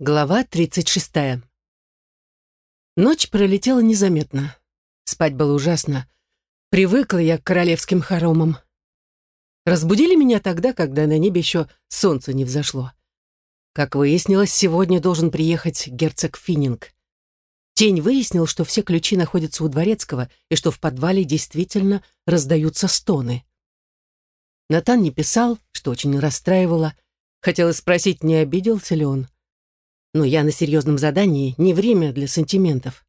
Глава 36. Ночь пролетела незаметно. Спать было ужасно. Привыкла я к королевским хоромам. Разбудили меня тогда, когда на небе еще солнце не взошло. Как выяснилось, сегодня должен приехать герцог Финнинг. Тень выяснил, что все ключи находятся у дворецкого и что в подвале действительно раздаются стоны. Натан не писал, что очень расстраивало. Хотела спросить, не обиделся ли он но я на серьезном задании, не время для сантиментов.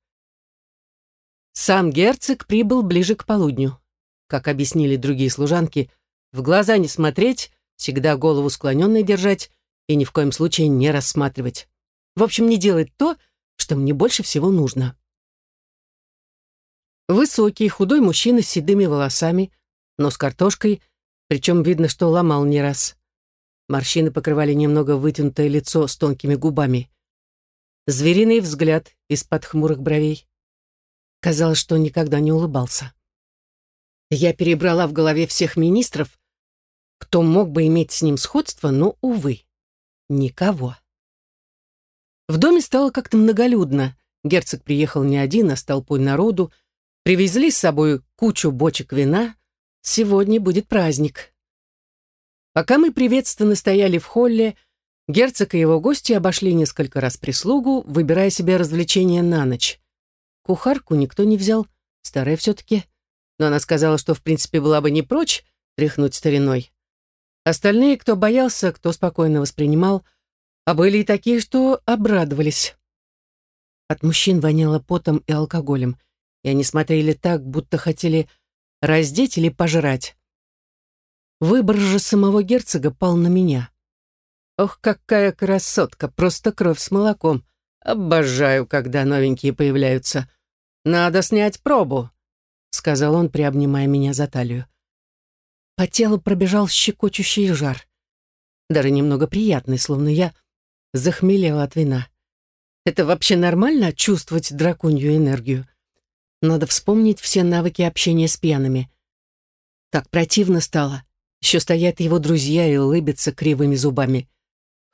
Сам герцог прибыл ближе к полудню. Как объяснили другие служанки, в глаза не смотреть, всегда голову склоненной держать и ни в коем случае не рассматривать. В общем, не делать то, что мне больше всего нужно. Высокий, худой мужчина с седыми волосами, но с картошкой, причем видно, что ломал не раз. Морщины покрывали немного вытянутое лицо с тонкими губами звериный взгляд из-под хмурых бровей. Казалось, что он никогда не улыбался. Я перебрала в голове всех министров, кто мог бы иметь с ним сходство, но, увы, никого. В доме стало как-то многолюдно. Герцог приехал не один, а с толпой народу. Привезли с собой кучу бочек вина. Сегодня будет праздник. Пока мы приветственно стояли в холле, Герцог и его гости обошли несколько раз прислугу, выбирая себе развлечения на ночь. Кухарку никто не взял, старая все-таки, но она сказала, что в принципе была бы не прочь тряхнуть стариной. Остальные, кто боялся, кто спокойно воспринимал, а были и такие, что обрадовались. От мужчин воняло потом и алкоголем, и они смотрели так, будто хотели раздеть или пожрать. Выбор же самого герцога пал на меня. Ох, какая красотка, просто кровь с молоком. Обожаю, когда новенькие появляются. Надо снять пробу, сказал он, приобнимая меня за талию. По телу пробежал щекочущий жар. Даже немного приятный, словно я захмелела от вина. Это вообще нормально чувствовать драконью энергию? Надо вспомнить все навыки общения с пьяными. Так противно стало. Еще стоят его друзья и улыбятся кривыми зубами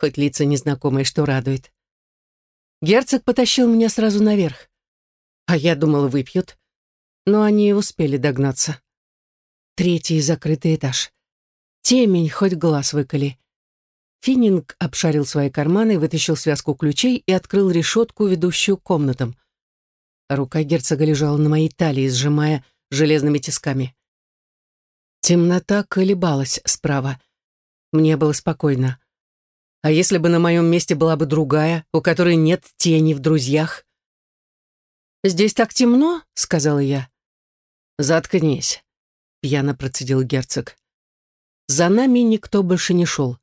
хоть лица незнакомые, что радует. Герцог потащил меня сразу наверх. А я думала, выпьют. Но они успели догнаться. Третий закрытый этаж. Темень, хоть глаз выколи. Финнинг обшарил свои карманы, вытащил связку ключей и открыл решетку, ведущую комнатам. Рука герцога лежала на моей талии, сжимая железными тисками. Темнота колебалась справа. Мне было спокойно. А если бы на моем месте была бы другая, у которой нет тени в друзьях? «Здесь так темно», — сказала я. «Заткнись», — пьяно процедил герцог. За нами никто больше не шел.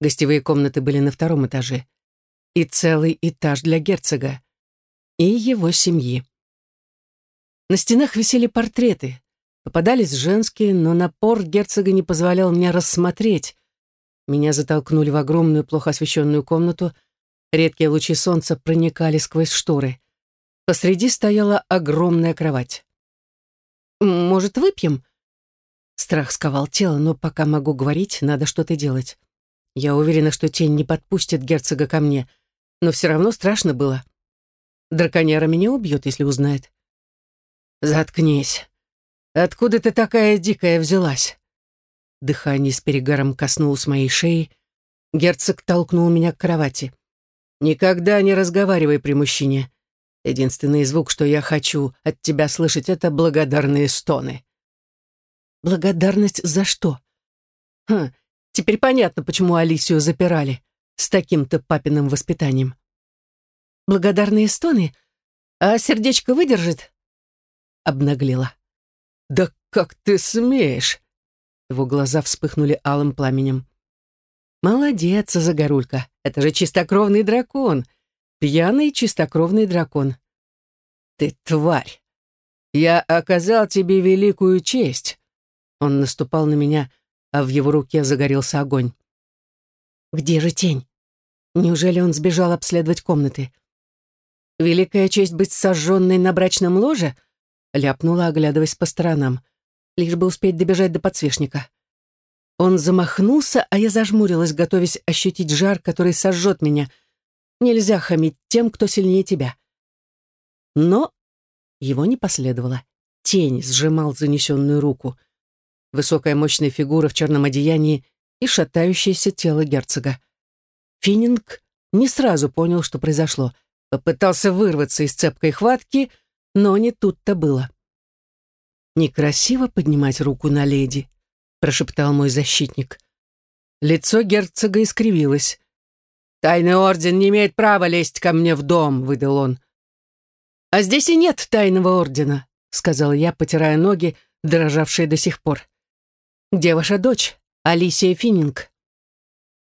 Гостевые комнаты были на втором этаже. И целый этаж для герцога. И его семьи. На стенах висели портреты. Попадались женские, но напор герцога не позволял мне рассмотреть, меня затолкнули в огромную, плохо освещенную комнату. Редкие лучи солнца проникали сквозь шторы. Посреди стояла огромная кровать. «Может, выпьем?» Страх сковал тело, но пока могу говорить, надо что-то делать. Я уверена, что тень не подпустит герцога ко мне, но все равно страшно было. Драконьяра меня убьет, если узнает. «Заткнись. Откуда ты такая дикая взялась?» Дыхание с перегаром коснулось моей шеи. Герцог толкнул меня к кровати. «Никогда не разговаривай при мужчине. Единственный звук, что я хочу от тебя слышать, это благодарные стоны». «Благодарность за что?» «Хм, теперь понятно, почему Алисию запирали с таким-то папиным воспитанием». «Благодарные стоны? А сердечко выдержит?» Обнаглела. «Да как ты смеешь!» Его глаза вспыхнули алым пламенем. «Молодец, Загорулька, это же чистокровный дракон, пьяный чистокровный дракон». «Ты тварь! Я оказал тебе великую честь!» Он наступал на меня, а в его руке загорелся огонь. «Где же тень? Неужели он сбежал обследовать комнаты?» «Великая честь быть сожженной на брачном ложе?» ляпнула, оглядываясь по сторонам лишь бы успеть добежать до подсвечника. Он замахнулся, а я зажмурилась, готовясь ощутить жар, который сожжет меня. Нельзя хамить тем, кто сильнее тебя. Но его не последовало. Тень сжимал занесенную руку. Высокая мощная фигура в черном одеянии и шатающееся тело герцога. Финнинг не сразу понял, что произошло. Попытался вырваться из цепкой хватки, но не тут-то было. «Некрасиво поднимать руку на леди», — прошептал мой защитник. Лицо герцога искривилось. «Тайный орден не имеет права лезть ко мне в дом», — выдал он. «А здесь и нет тайного ордена», — сказал я, потирая ноги, дрожавшие до сих пор. «Где ваша дочь, Алисия Финнинг?»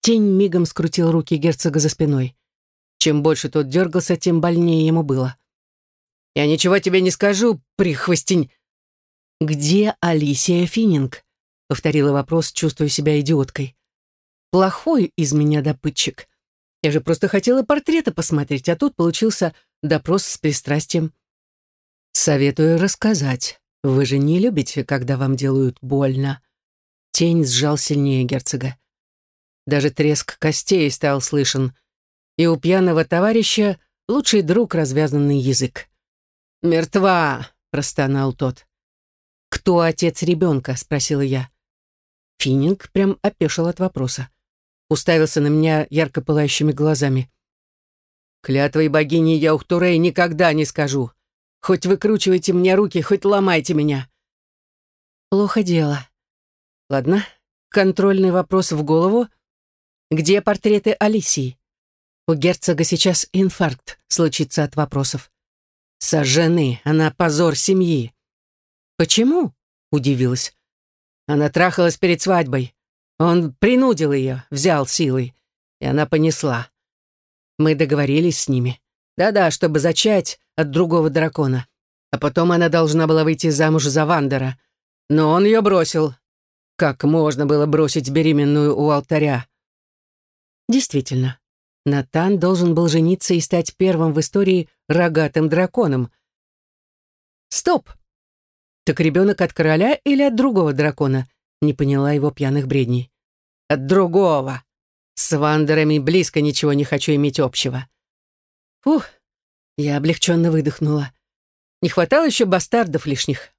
Тень мигом скрутил руки герцога за спиной. Чем больше тот дергался, тем больнее ему было. «Я ничего тебе не скажу, прихвостень!» «Где Алисия Финнинг?» — повторила вопрос, чувствуя себя идиоткой. «Плохой из меня допытчик. Я же просто хотела портрета посмотреть, а тут получился допрос с пристрастием». «Советую рассказать. Вы же не любите, когда вам делают больно». Тень сжал сильнее герцога. Даже треск костей стал слышен, и у пьяного товарища лучший друг развязанный язык. «Мертва!» — простонал тот. «Кто отец ребенка?» — спросила я. Финнинг прям опешил от вопроса. Уставился на меня ярко пылающими глазами. «Клятвой богини Яухтурей никогда не скажу. Хоть выкручивайте мне руки, хоть ломайте меня». «Плохо дело. Ладно, контрольный вопрос в голову, где портреты Алисии? У герцога сейчас инфаркт случится от вопросов. Сожжены, она позор семьи. Почему? Удивилась. Она трахалась перед свадьбой. Он принудил ее, взял силой, и она понесла. Мы договорились с ними. Да-да, чтобы зачать от другого дракона. А потом она должна была выйти замуж за Вандера. Но он ее бросил. Как можно было бросить беременную у алтаря? Действительно, Натан должен был жениться и стать первым в истории рогатым драконом. Стоп! Так ребенок от короля или от другого дракона? Не поняла его пьяных бредней. От другого. С вандерами близко ничего не хочу иметь общего. Фух, я облегченно выдохнула. Не хватало еще бастардов лишних.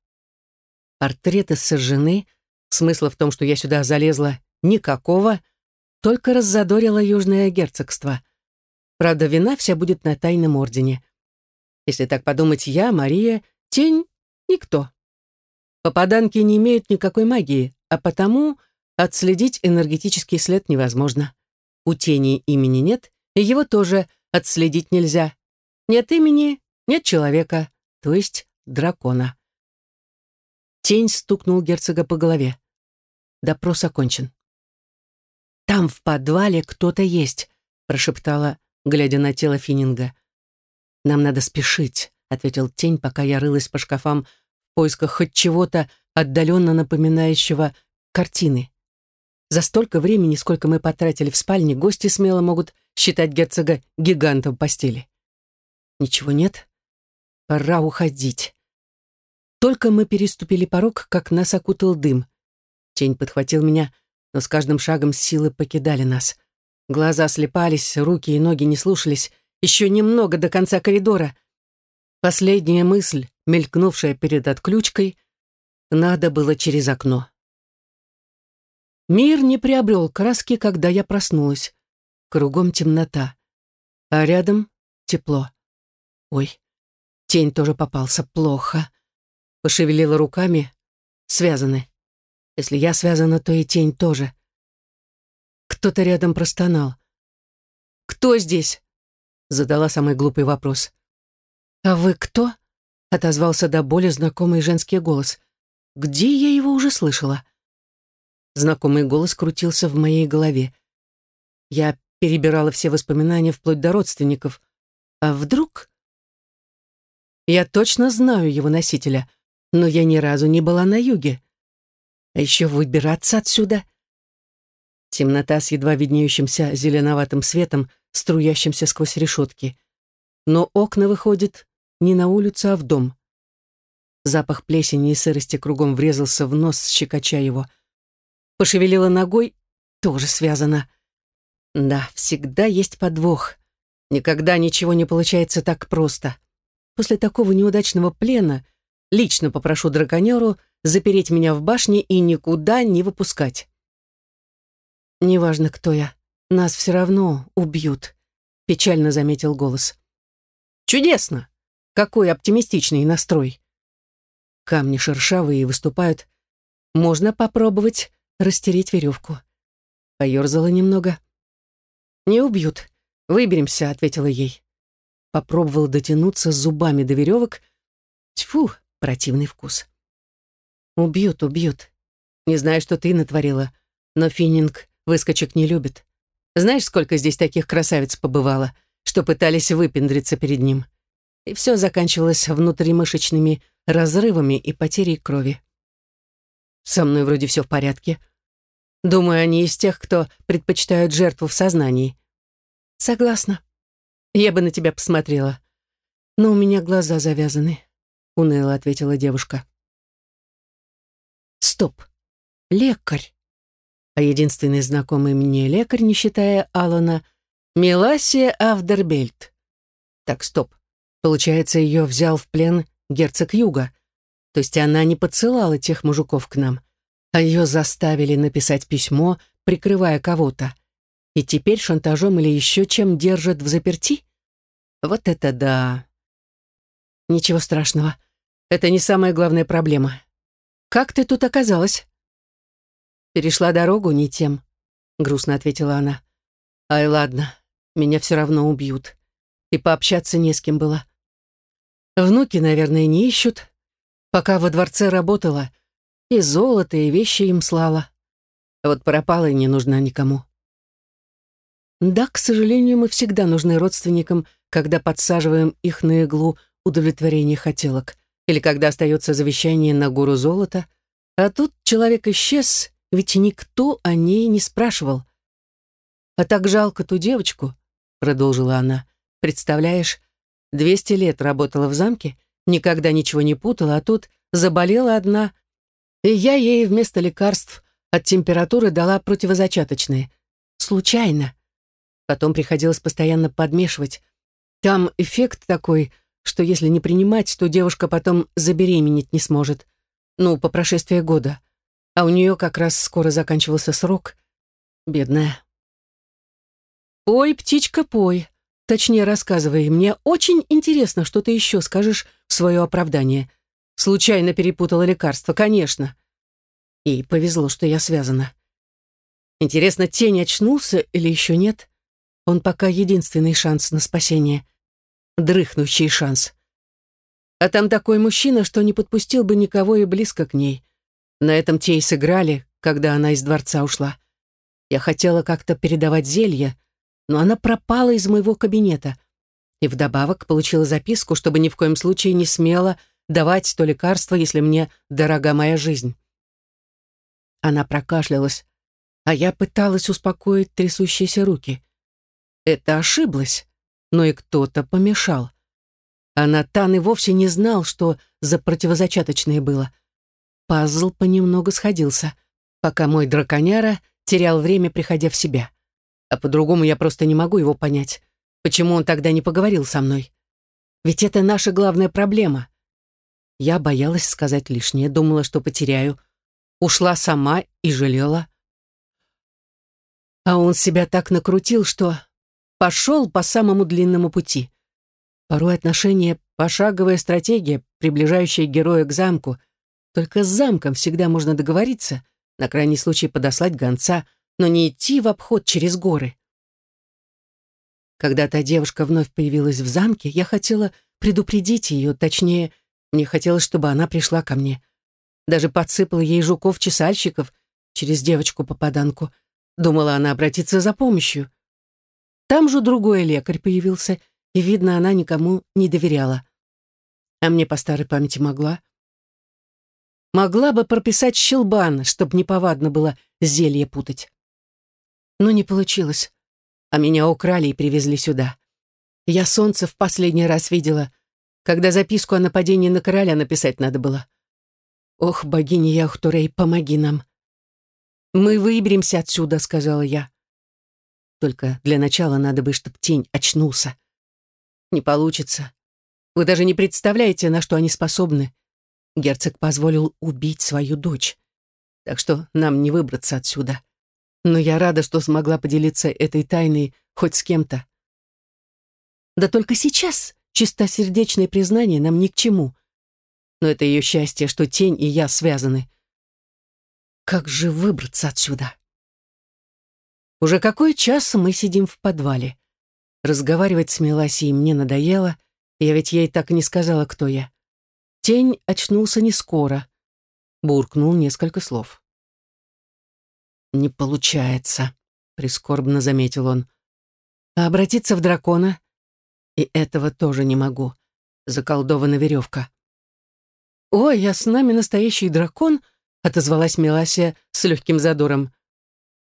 Портреты сожжены. Смысла в том, что я сюда залезла, никакого — только раззадорило Южное герцогство. Правда, вина вся будет на тайном ордене. Если так подумать, я, Мария, тень — никто. Попаданки не имеют никакой магии, а потому отследить энергетический след невозможно. У тени имени нет, и его тоже отследить нельзя. Нет имени, нет человека, то есть дракона. Тень стукнул герцога по голове. Допрос окончен. «Там в подвале кто-то есть», — прошептала, глядя на тело Финнинга. «Нам надо спешить», — ответил тень, пока я рылась по шкафам поисках хоть чего-то отдаленно напоминающего картины. За столько времени, сколько мы потратили в спальне, гости смело могут считать герцога гигантом постели. Ничего нет. Пора уходить. Только мы переступили порог, как нас окутал дым. Тень подхватил меня, — но с каждым шагом силы покидали нас. Глаза слепались, руки и ноги не слушались. Еще немного до конца коридора. Последняя мысль, мелькнувшая перед отключкой, надо было через окно. Мир не приобрел краски, когда я проснулась. Кругом темнота, а рядом тепло. Ой, тень тоже попался плохо. Пошевелила руками, связаны. Если я связана, то и тень тоже. Кто-то рядом простонал. «Кто здесь?» Задала самый глупый вопрос. «А вы кто?» Отозвался до боли знакомый женский голос. «Где я его уже слышала?» Знакомый голос крутился в моей голове. Я перебирала все воспоминания вплоть до родственников. А вдруг... Я точно знаю его носителя, но я ни разу не была на юге. А еще выбираться отсюда. Темнота с едва виднеющимся зеленоватым светом, струящимся сквозь решетки. Но окна выходят не на улицу, а в дом. Запах плесени и сырости кругом врезался в нос, щекоча его. Пошевелила ногой, тоже связано. Да, всегда есть подвох. Никогда ничего не получается так просто. После такого неудачного плена лично попрошу драконеру запереть меня в башне и никуда не выпускать. «Неважно, кто я, нас все равно убьют», — печально заметил голос. «Чудесно! Какой оптимистичный настрой!» Камни шершавые выступают. Можно попробовать растереть веревку. Поерзала немного. «Не убьют. Выберемся», — ответила ей. Попробовала дотянуться зубами до веревок. Тьфу, противный вкус. «Убьют, убьют. Не знаю, что ты натворила, но Финнинг выскочек не любит. Знаешь, сколько здесь таких красавиц побывало, что пытались выпендриться перед ним?» И все заканчивалось внутримышечными разрывами и потерей крови. Со мной вроде все в порядке. Думаю, они из тех, кто предпочитают жертву в сознании. Согласна. Я бы на тебя посмотрела. Но у меня глаза завязаны, уныло ответила девушка. Стоп. Лекарь. А единственный знакомый мне лекарь, не считая Алана, Меласия Авдербельт. Так, стоп. Получается, ее взял в плен герцог Юга. То есть она не подсылала тех мужиков к нам, а ее заставили написать письмо, прикрывая кого-то. И теперь шантажом или еще чем держат в заперти? Вот это да. Ничего страшного. Это не самая главная проблема. Как ты тут оказалась? Перешла дорогу не тем, грустно ответила она. Ай, ладно, меня все равно убьют. И пообщаться не с кем было. Внуки, наверное, не ищут. Пока во дворце работала, и золото, и вещи им слала. А вот пропала и не нужна никому. Да, к сожалению, мы всегда нужны родственникам, когда подсаживаем их на иглу удовлетворения хотелок, или когда остается завещание на гору золота, а тут человек исчез, ведь никто о ней не спрашивал. «А так жалко ту девочку», — продолжила она. «Представляешь, Двести лет работала в замке, никогда ничего не путала, а тут заболела одна, и я ей вместо лекарств от температуры дала противозачаточные. Случайно. Потом приходилось постоянно подмешивать. Там эффект такой, что если не принимать, то девушка потом забеременеть не сможет. Ну, по прошествии года. А у нее как раз скоро заканчивался срок. Бедная. «Пой, птичка, пой», Точнее, рассказывай. Мне очень интересно, что ты еще скажешь в свое оправдание. Случайно перепутала лекарство, конечно. И повезло, что я связана. Интересно, тень очнулся или еще нет? Он пока единственный шанс на спасение. Дрыхнущий шанс. А там такой мужчина, что не подпустил бы никого и близко к ней. На этом те и сыграли, когда она из дворца ушла. Я хотела как-то передавать зелье, но она пропала из моего кабинета. И вдобавок получила записку, чтобы ни в коем случае не смела давать то лекарство, если мне дорога моя жизнь. Она прокашлялась, а я пыталась успокоить трясущиеся руки. Это ошиблась, но и кто-то помешал. А Натан и вовсе не знал, что за противозачаточное было. Пазл понемногу сходился, пока мой драконяра терял время, приходя в себя. А по-другому я просто не могу его понять. Почему он тогда не поговорил со мной? Ведь это наша главная проблема. Я боялась сказать лишнее, думала, что потеряю. Ушла сама и жалела. А он себя так накрутил, что пошел по самому длинному пути. Порой отношения — пошаговая стратегия, приближающая героя к замку. Только с замком всегда можно договориться, на крайний случай подослать гонца — но не идти в обход через горы. Когда та девушка вновь появилась в замке, я хотела предупредить ее, точнее, мне хотелось, чтобы она пришла ко мне. Даже подсыпала ей жуков-чесальщиков через девочку-попаданку. Думала, она обратится за помощью. Там же другой лекарь появился, и, видно, она никому не доверяла. А мне по старой памяти могла. Могла бы прописать щелбан, чтоб неповадно было зелье путать. Но не получилось. А меня украли и привезли сюда. Я солнце в последний раз видела, когда записку о нападении на короля написать надо было. Ох, богиня Яхтурей, помоги нам. Мы выберемся отсюда, сказала я. Только для начала надо бы, чтобы тень очнулся. Не получится. Вы даже не представляете, на что они способны. Герцог позволил убить свою дочь. Так что нам не выбраться отсюда. Но я рада, что смогла поделиться этой тайной хоть с кем-то. Да только сейчас чистосердечное признание нам ни к чему. Но это ее счастье, что тень и я связаны. Как же выбраться отсюда? Уже какой час мы сидим в подвале. Разговаривать с Меласией мне надоело, я ведь ей так и не сказала, кто я. Тень очнулся не скоро, буркнул несколько слов. «Не получается», — прискорбно заметил он. «А обратиться в дракона? И этого тоже не могу. Заколдована веревка». «Ой, я с нами настоящий дракон», — отозвалась Меласия с легким задором.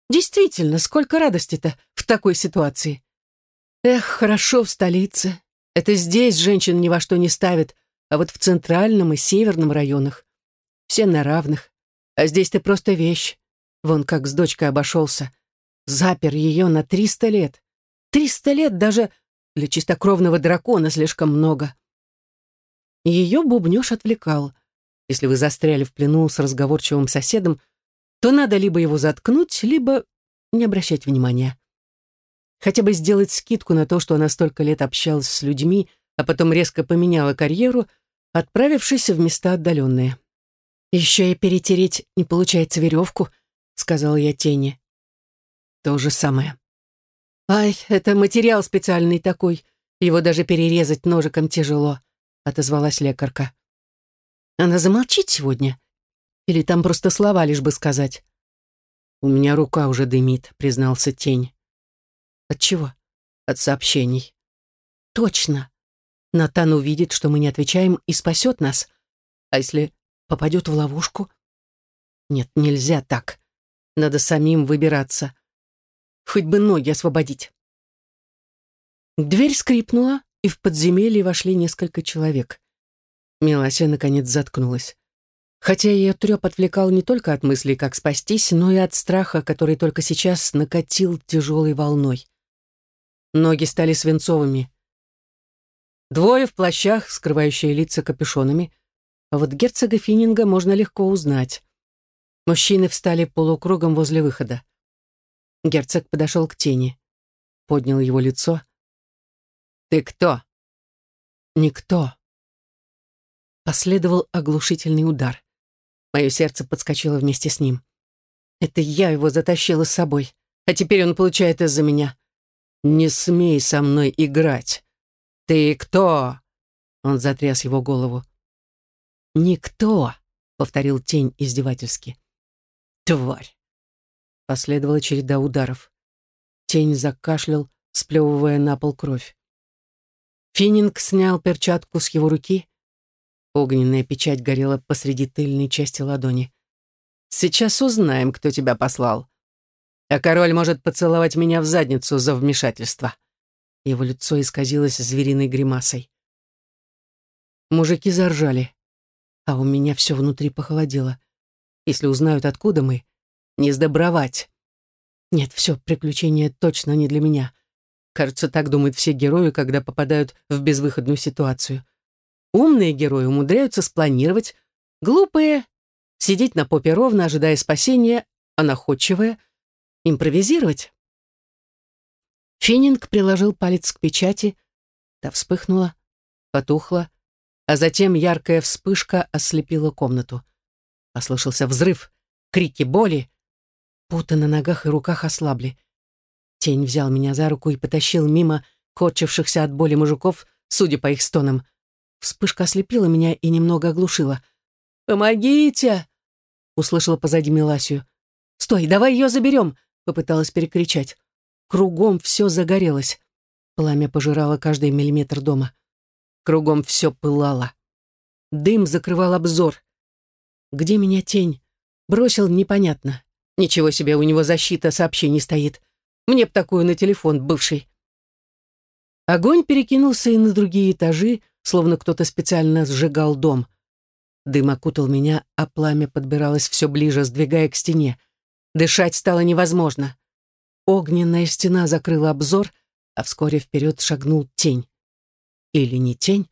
Действительно, сколько радости-то в такой ситуации. Эх, хорошо в столице. Это здесь женщин ни во что не ставят, а вот в центральном и северном районах. Все на равных. А здесь ты просто вещь. Вон как с дочкой обошелся. Запер ее на триста лет. Триста лет даже для чистокровного дракона слишком много. Ее бубнёж отвлекал. Если вы застряли в плену с разговорчивым соседом, то надо либо его заткнуть, либо не обращать внимания. Хотя бы сделать скидку на то, что она столько лет общалась с людьми, а потом резко поменяла карьеру, отправившись в места отдаленные. «Еще и перетереть не получается веревку», — сказала я тени. То же самое. «Ай, это материал специальный такой, его даже перерезать ножиком тяжело», — отозвалась лекарка. «Она замолчит сегодня?» Или там просто слова лишь бы сказать? «У меня рука уже дымит», — признался тень. «От чего?» «От сообщений». «Точно. Натан увидит, что мы не отвечаем, и спасет нас. А если попадет в ловушку?» «Нет, нельзя так. Надо самим выбираться. Хоть бы ноги освободить». Дверь скрипнула, и в подземелье вошли несколько человек. Милася наконец заткнулась хотя ее треп отвлекал не только от мыслей, как спастись, но и от страха, который только сейчас накатил тяжелой волной. Ноги стали свинцовыми. Двое в плащах, скрывающие лица капюшонами, а вот герцога Финнинга можно легко узнать. Мужчины встали полукругом возле выхода. Герцог подошел к тени, поднял его лицо. «Ты кто?» «Никто». Последовал оглушительный удар. Мое сердце подскочило вместе с ним. Это я его затащила с собой, а теперь он получает из-за меня. «Не смей со мной играть!» «Ты кто?» Он затряс его голову. «Никто!» — повторил тень издевательски. «Тварь!» Последовала череда ударов. Тень закашлял, сплевывая на пол кровь. Финнинг снял перчатку с его руки, Огненная печать горела посреди тыльной части ладони. «Сейчас узнаем, кто тебя послал. А король может поцеловать меня в задницу за вмешательство». Его лицо исказилось звериной гримасой. Мужики заржали, а у меня все внутри похолодело. Если узнают, откуда мы, не сдобровать. Нет, все, приключения точно не для меня. Кажется, так думают все герои, когда попадают в безвыходную ситуацию. Умные герои умудряются спланировать, глупые — сидеть на попе ровно, ожидая спасения, а находчивые — импровизировать. Финнинг приложил палец к печати, та вспыхнула, потухла, а затем яркая вспышка ослепила комнату. Послышался взрыв, крики боли. Путы на ногах и руках ослабли. Тень взял меня за руку и потащил мимо корчившихся от боли мужиков, судя по их стонам. Вспышка ослепила меня и немного оглушила. «Помогите!» — услышала позади Меласию. «Стой, давай ее заберем!» — попыталась перекричать. Кругом все загорелось. Пламя пожирало каждый миллиметр дома. Кругом все пылало. Дым закрывал обзор. Где меня тень? Бросил непонятно. Ничего себе, у него защита сообщений стоит. Мне б такую на телефон, бывший. Огонь перекинулся и на другие этажи, словно кто-то специально сжигал дом. Дым окутал меня, а пламя подбиралось все ближе, сдвигая к стене. Дышать стало невозможно. огненная стена закрыла обзор, а вскоре вперед шагнул тень. Или не тень?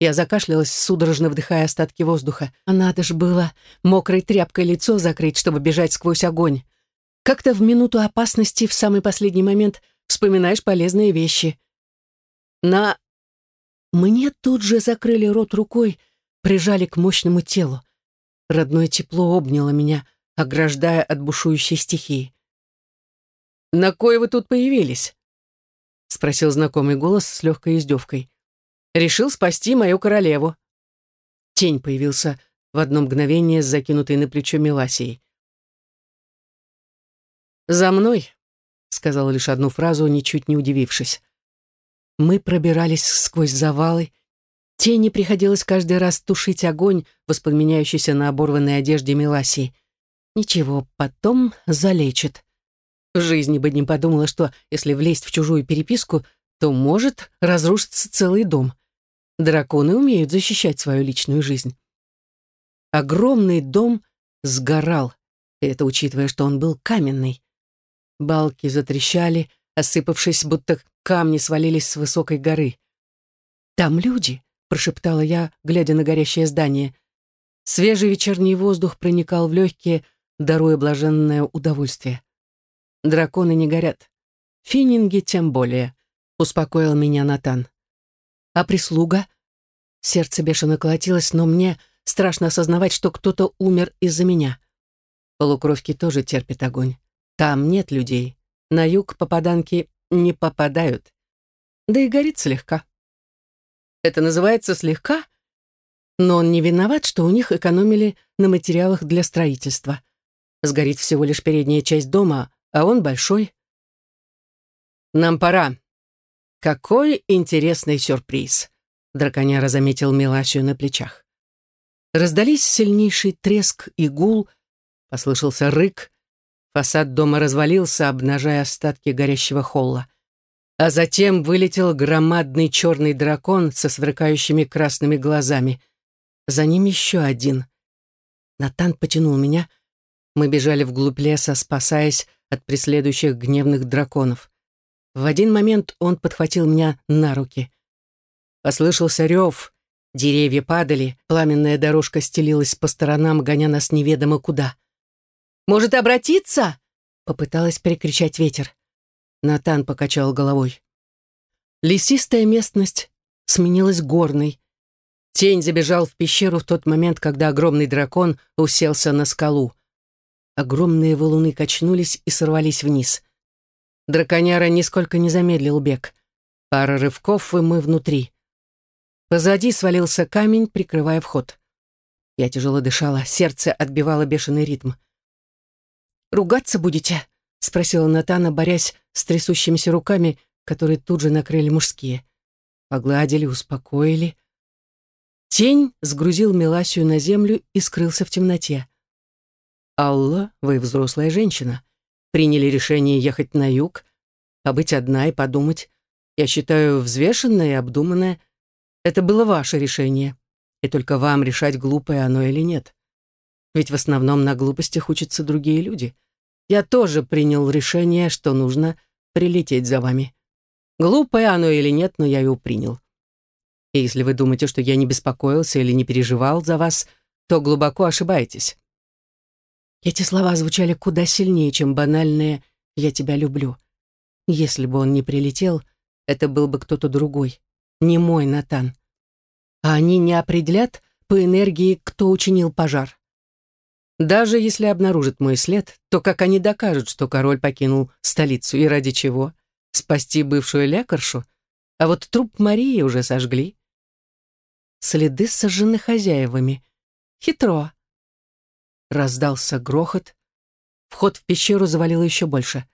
Я закашлялась, судорожно вдыхая остатки воздуха. А надо ж было мокрой тряпкой лицо закрыть, чтобы бежать сквозь огонь. Как-то в минуту опасности в самый последний момент вспоминаешь полезные вещи. На... Мне тут же закрыли рот рукой, прижали к мощному телу. Родное тепло обняло меня, ограждая от бушующей стихии. «На кое вы тут появились?» — спросил знакомый голос с легкой издевкой. «Решил спасти мою королеву». Тень появился в одно мгновение с закинутой на плечо Меласией. «За мной», — сказал лишь одну фразу, ничуть не удивившись. Мы пробирались сквозь завалы, Тени приходилось каждый раз тушить огонь, воспламеняющийся на оборванной одежде Меласии. Ничего, потом залечит. В жизни бы не подумала, что если влезть в чужую переписку, то может разрушиться целый дом. Драконы умеют защищать свою личную жизнь. Огромный дом сгорал, это учитывая, что он был каменный. Балки затрещали, осыпавшись, будто камни свалились с высокой горы. Там люди, прошептала я, глядя на горящее здание. Свежий вечерний воздух проникал в легкие, даруя блаженное удовольствие. Драконы не горят. Фининги тем более, успокоил меня Натан. А прислуга? Сердце бешено колотилось, но мне страшно осознавать, что кто-то умер из-за меня. Полукровки тоже терпят огонь. Там нет людей. На юг попаданки не попадают. Да и горит слегка. Это называется слегка? Но он не виноват, что у них экономили на материалах для строительства. Сгорит всего лишь передняя часть дома, а он большой. Нам пора. Какой интересный сюрприз. Драконяра заметил Миласию на плечах. Раздались сильнейший треск и гул, послышался рык, фасад дома развалился, обнажая остатки горящего холла а затем вылетел громадный черный дракон со сверкающими красными глазами. За ним еще один. Натан потянул меня. Мы бежали вглубь леса, спасаясь от преследующих гневных драконов. В один момент он подхватил меня на руки. Послышался рев, деревья падали, пламенная дорожка стелилась по сторонам, гоня нас неведомо куда. «Может, обратиться?» — попыталась перекричать ветер. Натан покачал головой. Лесистая местность сменилась горной. Тень забежал в пещеру в тот момент, когда огромный дракон уселся на скалу. Огромные валуны качнулись и сорвались вниз. Драконяра нисколько не замедлил бег. Пара рывков, и мы внутри. Позади свалился камень, прикрывая вход. Я тяжело дышала, сердце отбивало бешеный ритм. «Ругаться будете?» — спросила Натана, борясь с трясущимися руками, которые тут же накрыли мужские. Погладили, успокоили. Тень сгрузил Меласию на землю и скрылся в темноте. «Алла, вы взрослая женщина. Приняли решение ехать на юг, побыть одна и подумать. Я считаю, взвешенное и обдуманное. Это было ваше решение, и только вам решать, глупое оно или нет. Ведь в основном на глупостях учатся другие люди». Я тоже принял решение, что нужно прилететь за вами. Глупое оно или нет, но я его принял. И если вы думаете, что я не беспокоился или не переживал за вас, то глубоко ошибаетесь. Эти слова звучали куда сильнее, чем банальное «я тебя люблю». Если бы он не прилетел, это был бы кто-то другой, не мой Натан. А они не определят по энергии, кто учинил пожар. Даже если обнаружат мой след, то как они докажут, что король покинул столицу и ради чего? Спасти бывшую лекаршу? А вот труп Марии уже сожгли. Следы сожжены хозяевами. Хитро. Раздался грохот. Вход в пещеру завалило еще больше.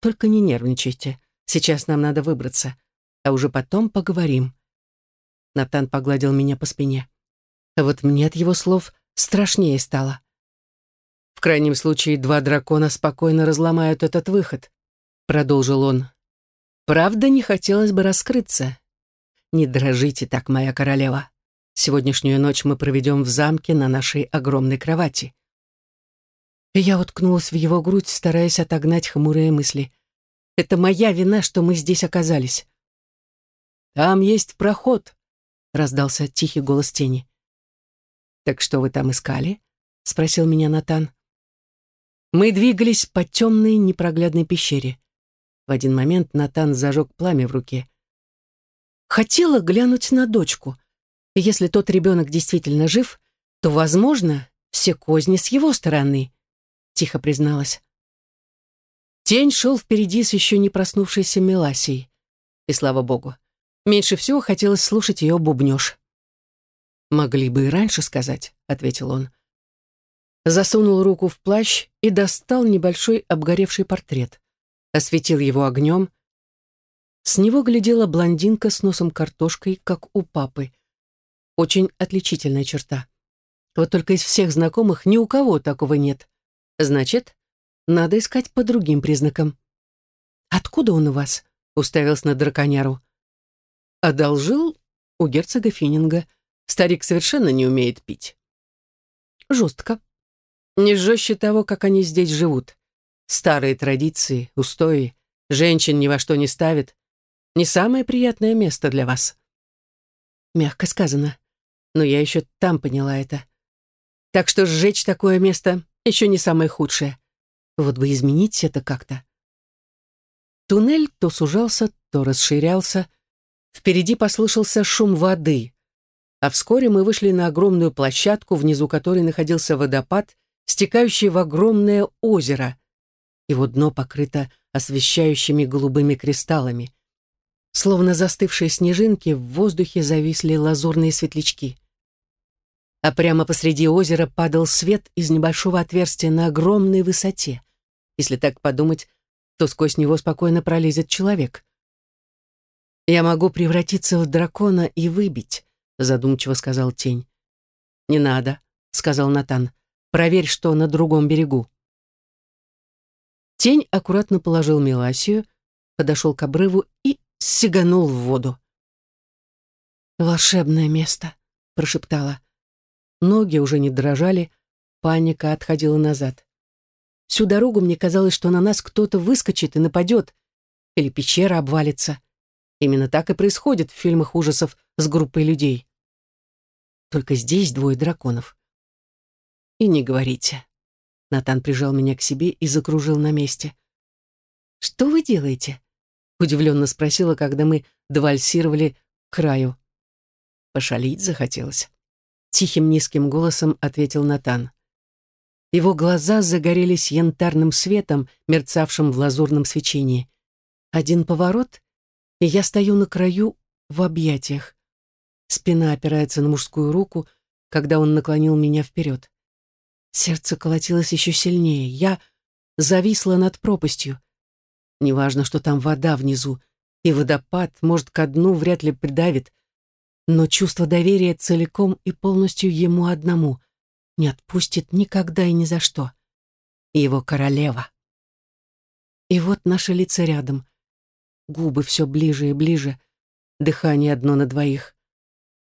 Только не нервничайте. Сейчас нам надо выбраться. А уже потом поговорим. Натан погладил меня по спине. А вот мне от его слов страшнее стало. В крайнем случае, два дракона спокойно разломают этот выход, продолжил он. Правда, не хотелось бы раскрыться. Не дрожите так, моя королева. Сегодняшнюю ночь мы проведем в замке на нашей огромной кровати. Я уткнулась в его грудь, стараясь отогнать хмурые мысли. Это моя вина, что мы здесь оказались. «Там есть проход», — раздался тихий голос тени. «Так что вы там искали?» — спросил меня Натан. Мы двигались по темной непроглядной пещере. В один момент Натан зажег пламя в руке. Хотела глянуть на дочку. Если тот ребенок действительно жив, то, возможно, все козни с его стороны, тихо призналась. Тень шел впереди с еще не проснувшейся Меласией. И слава богу, меньше всего хотелось слушать ее бубнеж. «Могли бы и раньше сказать», — ответил он засунул руку в плащ и достал небольшой обгоревший портрет. Осветил его огнем. С него глядела блондинка с носом картошкой, как у папы. Очень отличительная черта. Вот только из всех знакомых ни у кого такого нет. Значит, надо искать по другим признакам. «Откуда он у вас?» — уставился на драконяру. «Одолжил у герцога Финнинга. Старик совершенно не умеет пить». «Жестко», не жестче того, как они здесь живут. Старые традиции, устои, женщин ни во что не ставят. Не самое приятное место для вас. Мягко сказано. Но я еще там поняла это. Так что сжечь такое место еще не самое худшее. Вот бы изменить это как-то. Туннель то сужался, то расширялся. Впереди послышался шум воды. А вскоре мы вышли на огромную площадку, внизу которой находился водопад, стекающий в огромное озеро. Его дно покрыто освещающими голубыми кристаллами. Словно застывшие снежинки, в воздухе зависли лазурные светлячки. А прямо посреди озера падал свет из небольшого отверстия на огромной высоте. Если так подумать, то сквозь него спокойно пролезет человек. «Я могу превратиться в дракона и выбить», — задумчиво сказал тень. «Не надо», — сказал Натан. Проверь, что на другом берегу. Тень аккуратно положил Меласию, подошел к обрыву и сиганул в воду. «Волшебное место», — прошептала. Ноги уже не дрожали, паника отходила назад. Всю дорогу мне казалось, что на нас кто-то выскочит и нападет, или пещера обвалится. Именно так и происходит в фильмах ужасов с группой людей. Только здесь двое драконов. И не говорите. Натан прижал меня к себе и закружил на месте. «Что вы делаете?» Удивленно спросила, когда мы довальсировали к краю. Пошалить захотелось. Тихим низким голосом ответил Натан. Его глаза загорелись янтарным светом, мерцавшим в лазурном свечении. Один поворот, и я стою на краю в объятиях. Спина опирается на мужскую руку, когда он наклонил меня вперед. Сердце колотилось еще сильнее. Я зависла над пропастью. Неважно, что там вода внизу, и водопад, может, ко дну вряд ли придавит, но чувство доверия целиком и полностью ему одному не отпустит никогда и ни за что. его королева. И вот наши лица рядом. Губы все ближе и ближе, дыхание одно на двоих.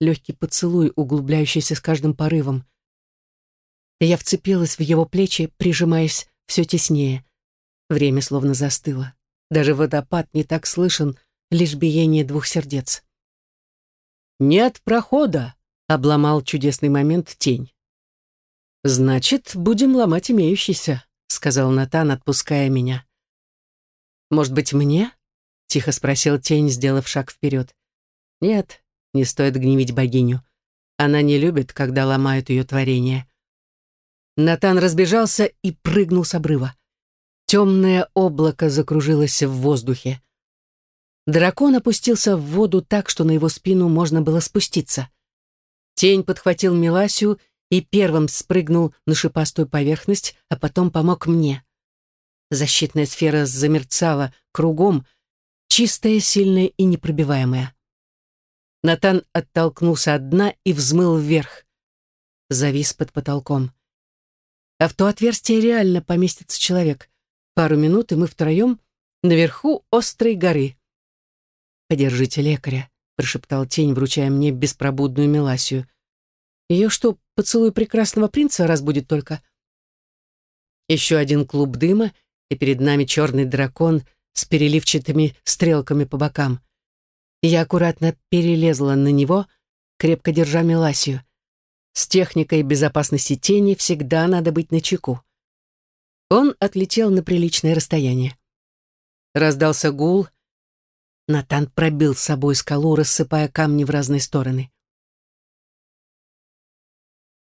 Легкий поцелуй, углубляющийся с каждым порывом — я вцепилась в его плечи, прижимаясь все теснее. Время словно застыло. Даже водопад не так слышен, лишь биение двух сердец. «Нет прохода!» — обломал чудесный момент тень. «Значит, будем ломать имеющийся», — сказал Натан, отпуская меня. «Может быть, мне?» — тихо спросил тень, сделав шаг вперед. «Нет, не стоит гневить богиню. Она не любит, когда ломают ее творение. Натан разбежался и прыгнул с обрыва. Темное облако закружилось в воздухе. Дракон опустился в воду так, что на его спину можно было спуститься. Тень подхватил Миласию и первым спрыгнул на шипастую поверхность, а потом помог мне. Защитная сфера замерцала кругом, чистая, сильная и непробиваемая. Натан оттолкнулся от дна и взмыл вверх. Завис под потолком. А в то отверстие реально поместится человек. Пару минут, и мы втроем наверху острой горы. «Подержите лекаря», — прошептал тень, вручая мне беспробудную Меласию. «Ее что, поцелуй прекрасного принца разбудит только?» Еще один клуб дыма, и перед нами черный дракон с переливчатыми стрелками по бокам. Я аккуратно перелезла на него, крепко держа Меласию. С техникой безопасности тени всегда надо быть начеку. Он отлетел на приличное расстояние. Раздался гул. Натан пробил с собой скалу, рассыпая камни в разные стороны.